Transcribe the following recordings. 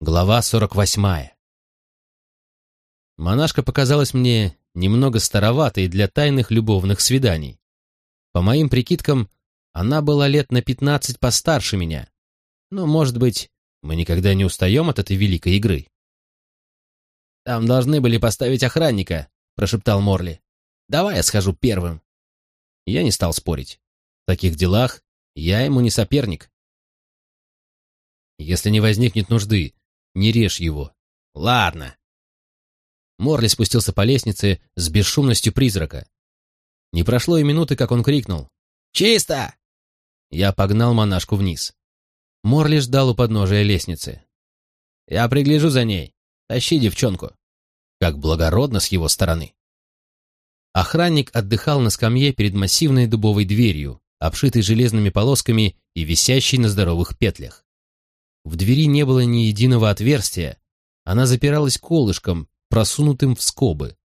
Глава 48. Монашка показалась мне немного староватой для тайных любовных свиданий. По моим прикидкам, она была лет на пятнадцать постарше меня. Но, может быть, мы никогда не устаем от этой великой игры. «Там должны были поставить охранника», — прошептал Морли. «Давай я схожу первым». Я не стал спорить. В таких делах я ему не соперник. Если не возникнет нужды, не режь его. Ладно. Морли спустился по лестнице с бесшумностью призрака. Не прошло и минуты, как он крикнул. «Чисто!» Я погнал монашку вниз. Морли ждал у подножия лестницы. «Я пригляжу за ней. Тащи девчонку». Как благородно с его стороны. Охранник отдыхал на скамье перед массивной дубовой дверью, обшитой железными полосками и висящей на здоровых петлях. В двери не было ни единого отверстия, она запиралась колышком, просунутым в скобы.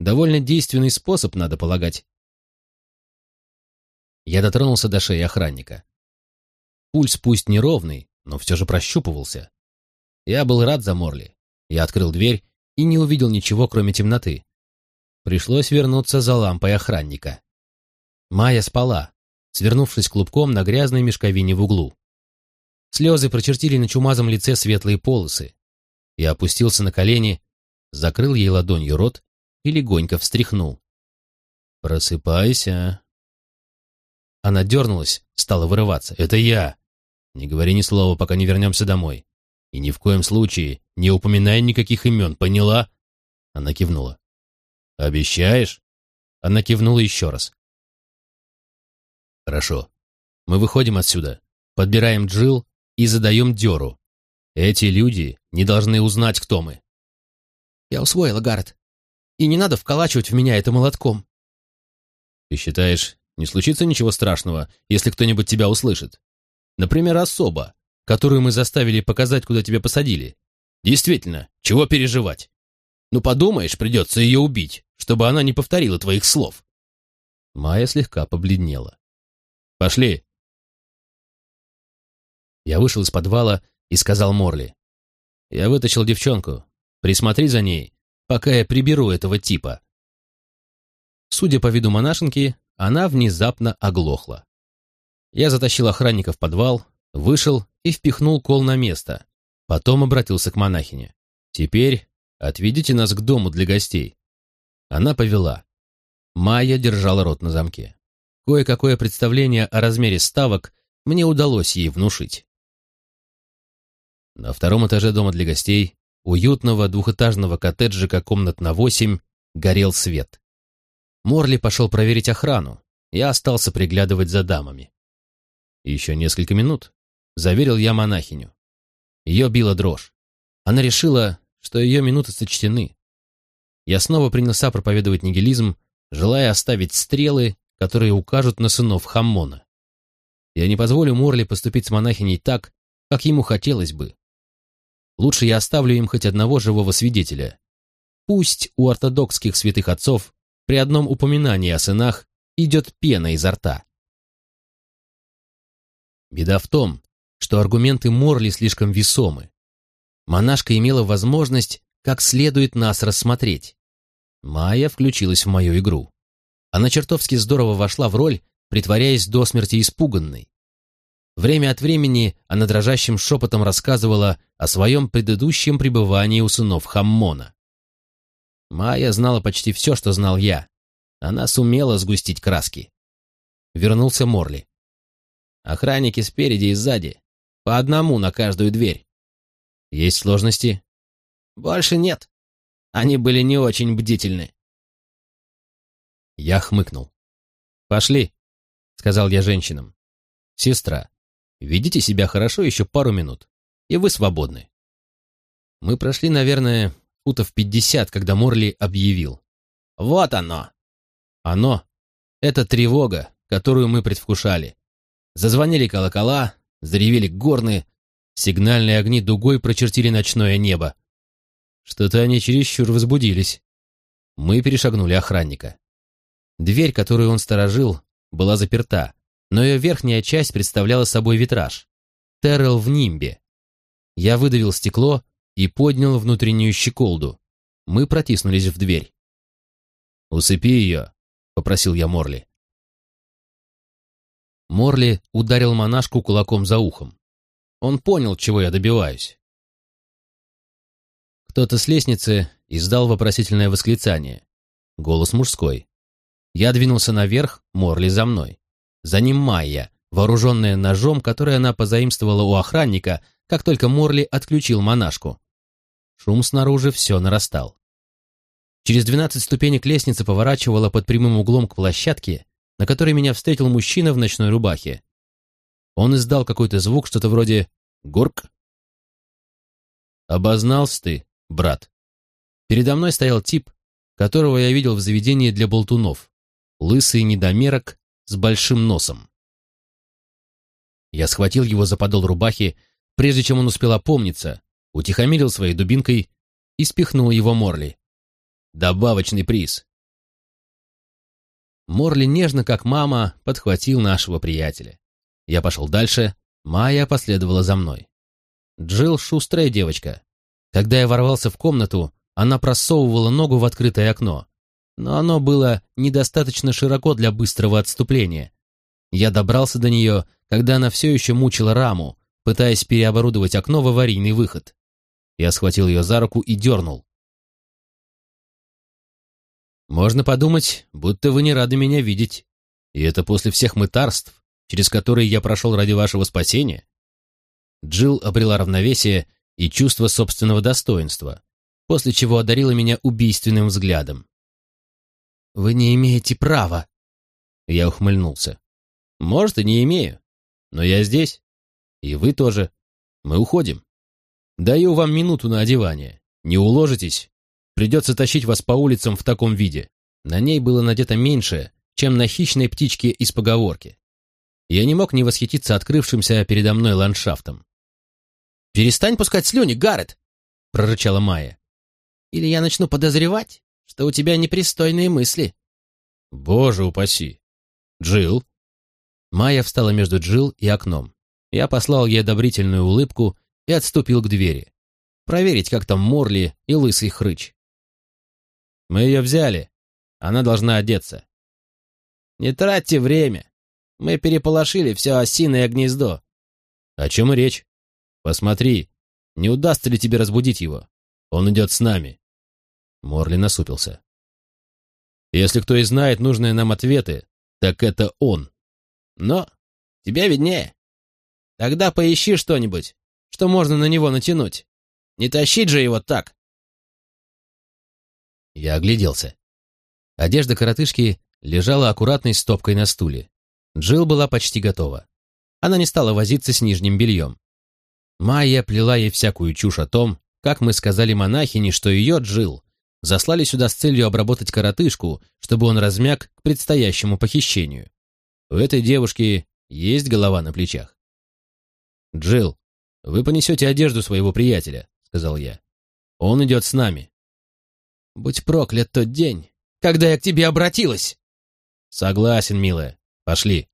Довольно действенный способ, надо полагать. Я дотронулся до шеи охранника. Пульс пусть неровный, но все же прощупывался. Я был рад за Морли. Я открыл дверь и не увидел ничего, кроме темноты. Пришлось вернуться за лампой охранника. Майя спала, свернувшись клубком на грязной мешковине в углу. Слезы прочертили на чумазом лице светлые полосы. Я опустился на колени, закрыл ей ладонью рот и легонько встряхнул. «Просыпайся!» Она дернулась, стала вырываться. «Это я! Не говори ни слова, пока не вернемся домой. И ни в коем случае не упоминай никаких имен, поняла?» Она кивнула. «Обещаешь?» Она кивнула еще раз. «Хорошо. Мы выходим отсюда, подбираем Джил и задаем дёру. Эти люди не должны узнать, кто мы. Я усвоила, Гаррет. И не надо вколачивать в меня это молотком. Ты считаешь, не случится ничего страшного, если кто-нибудь тебя услышит? Например, особа, которую мы заставили показать, куда тебя посадили. Действительно, чего переживать? Ну, подумаешь, придется ее убить, чтобы она не повторила твоих слов. Майя слегка побледнела. «Пошли!» Я вышел из подвала и сказал Морли. «Я вытащил девчонку. Присмотри за ней, пока я приберу этого типа». Судя по виду монашенки, она внезапно оглохла. Я затащил охранника в подвал, вышел и впихнул кол на место. Потом обратился к монахине. «Теперь отведите нас к дому для гостей». Она повела. Майя держала рот на замке. Кое-какое представление о размере ставок мне удалось ей внушить. На втором этаже дома для гостей, уютного двухэтажного коттеджика комнат на восемь, горел свет. Морли пошел проверить охрану, я остался приглядывать за дамами. Еще несколько минут, заверил я монахиню. Ее била дрожь. Она решила, что ее минуты сочтены. Я снова принялся проповедовать нигилизм, желая оставить стрелы, которые укажут на сынов Хаммона. Я не позволю Морли поступить с монахиней так, как ему хотелось бы. Лучше я оставлю им хоть одного живого свидетеля. Пусть у ортодокских святых отцов при одном упоминании о сынах идет пена изо рта. Беда в том, что аргументы Морли слишком весомы. Монашка имела возможность как следует нас рассмотреть. Майя включилась в мою игру. Она чертовски здорово вошла в роль, притворяясь до смерти испуганной. Время от времени она дрожащим шепотом рассказывала о своем предыдущем пребывании у сынов Хаммона. Майя знала почти все, что знал я. Она сумела сгустить краски. Вернулся Морли. Охранники спереди и сзади. По одному на каждую дверь. Есть сложности? Больше нет. Они были не очень бдительны. Я хмыкнул. «Пошли», — сказал я женщинам. «Сестра, Ведите себя хорошо еще пару минут, и вы свободны. Мы прошли, наверное, футов пятьдесят, когда Морли объявил. Вот оно! Оно — это тревога, которую мы предвкушали. Зазвонили колокола, заревели горны, сигнальные огни дугой прочертили ночное небо. Что-то они чересчур возбудились. Мы перешагнули охранника. Дверь, которую он сторожил, была заперта, но ее верхняя часть представляла собой витраж. Террел в нимбе. Я выдавил стекло и поднял внутреннюю щеколду. Мы протиснулись в дверь. «Усыпи ее», — попросил я Морли. Морли ударил монашку кулаком за ухом. Он понял, чего я добиваюсь. Кто-то с лестницы издал вопросительное восклицание. Голос мужской. Я двинулся наверх, Морли за мной. За ним Майя, вооруженная ножом, который она позаимствовала у охранника, как только Морли отключил монашку. Шум снаружи все нарастал. Через двенадцать ступенек лестница поворачивала под прямым углом к площадке, на которой меня встретил мужчина в ночной рубахе. Он издал какой-то звук, что-то вроде «горк». «Обознался ты, брат». Передо мной стоял тип, которого я видел в заведении для болтунов. Лысый недомерок с большим носом. Я схватил его за подол рубахи, прежде чем он успел опомниться, утихомирил своей дубинкой и спихнул его Морли. Добавочный приз. Морли нежно, как мама, подхватил нашего приятеля. Я пошел дальше, Майя последовала за мной. Джилл шустрая девочка. Когда я ворвался в комнату, она просовывала ногу в открытое окно, но оно было недостаточно широко для быстрого отступления. Я добрался до нее, когда она все еще мучила раму, пытаясь переоборудовать окно в аварийный выход. Я схватил ее за руку и дернул. «Можно подумать, будто вы не рады меня видеть. И это после всех мытарств, через которые я прошел ради вашего спасения?» Джилл обрела равновесие и чувство собственного достоинства, после чего одарила меня убийственным взглядом. «Вы не имеете права!» Я ухмыльнулся. «Может, и не имею, но я здесь. И вы тоже. Мы уходим. Даю вам минуту на одевание. Не уложитесь, придется тащить вас по улицам в таком виде». На ней было надето меньше, чем на хищной птичке из поговорки. Я не мог не восхититься открывшимся передо мной ландшафтом. «Перестань пускать слюни, Гаррет!» — прорычала Майя. «Или я начну подозревать, что у тебя непристойные мысли». «Боже упаси!» «Джилл!» Майя встала между Джилл и окном. Я послал ей одобрительную улыбку и отступил к двери. Проверить, как там Морли и лысый хрыч. «Мы ее взяли. Она должна одеться». «Не тратьте время. Мы переполошили все осиное гнездо». «О чем и речь?» «Посмотри, не удастся ли тебе разбудить его? Он идет с нами». Морли насупился. «Если кто и знает нужные нам ответы, так это он. Но тебе виднее. Тогда поищи что-нибудь, что можно на него натянуть. Не тащить же его так!» Я огляделся. Одежда коротышки лежала аккуратной стопкой на стуле. Джилл была почти готова. Она не стала возиться с нижним бельем. Майя плела ей всякую чушь о том, как мы сказали монахине, что ее, Джил, заслали сюда с целью обработать коротышку, чтобы он размяк к предстоящему похищению. У этой девушки есть голова на плечах. Джил, вы понесете одежду своего приятеля», — сказал я. «Он идет с нами». «Будь проклят тот день, когда я к тебе обратилась!» «Согласен, милая. Пошли».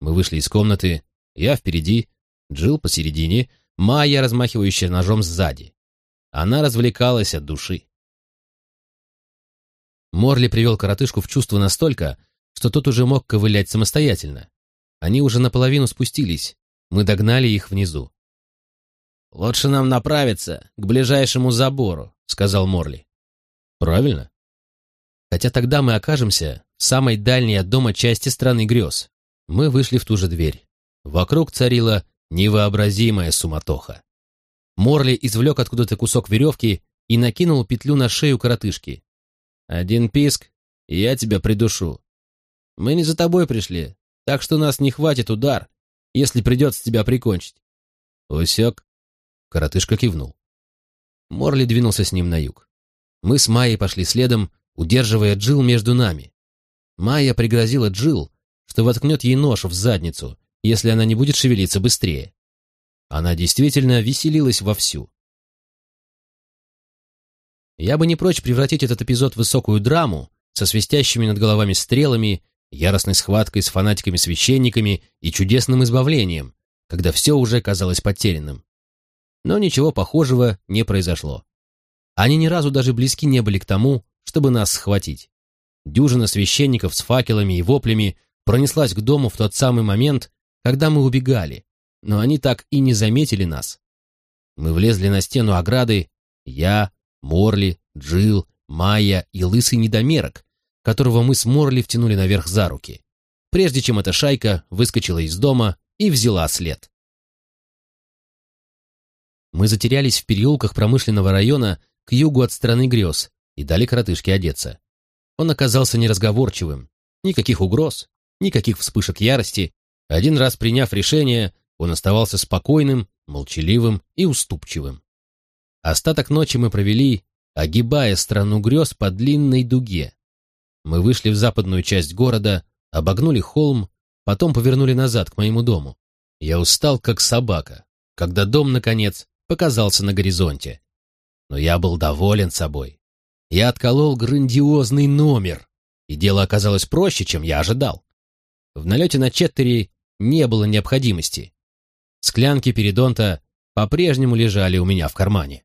Мы вышли из комнаты, я впереди, Джилл посередине, Майя, размахивающая ножом сзади. Она развлекалась от души. Морли привел коротышку в чувство настолько, что тот уже мог ковылять самостоятельно. Они уже наполовину спустились. Мы догнали их внизу. «Лучше нам направиться к ближайшему забору», — сказал Морли. «Правильно. Хотя тогда мы окажемся в самой дальней от дома части страны грез. Мы вышли в ту же дверь. Вокруг царила Невообразимая суматоха. Морли извлек откуда-то кусок веревки и накинул петлю на шею коротышки. «Один писк, и я тебя придушу. Мы не за тобой пришли, так что нас не хватит удар, если придется тебя прикончить». «Усек?» Коротышка кивнул. Морли двинулся с ним на юг. Мы с Майей пошли следом, удерживая Джил между нами. Майя пригрозила Джил, что воткнет ей нож в задницу, если она не будет шевелиться быстрее. Она действительно веселилась вовсю. Я бы не прочь превратить этот эпизод в высокую драму со свистящими над головами стрелами, яростной схваткой с фанатиками-священниками и чудесным избавлением, когда все уже казалось потерянным. но ничего похожего не произошло. Они ни разу даже близки не были к тому, чтобы нас схватить. Дюжина священников с факелами и воплями пронеслась к дому в тот самый момент, когда мы убегали, но они так и не заметили нас. Мы влезли на стену ограды, я, Морли, Джилл, Майя и лысый недомерок, которого мы с Морли втянули наверх за руки, прежде чем эта шайка выскочила из дома и взяла след. Мы затерялись в переулках промышленного района к югу от страны грез и дали коротышке одеться. Он оказался неразговорчивым, никаких угроз, никаких вспышек ярости. Один раз приняв решение, он оставался спокойным, молчаливым и уступчивым. Остаток ночи мы провели, огибая страну грез по длинной дуге. Мы вышли в западную часть города, обогнули холм, потом повернули назад к моему дому. Я устал, как собака, когда дом, наконец, показался на горизонте. Но я был доволен собой. Я отколол грандиозный номер, и дело оказалось проще, чем я ожидал. В налете на Четтери не было необходимости. Склянки передонта по-прежнему лежали у меня в кармане.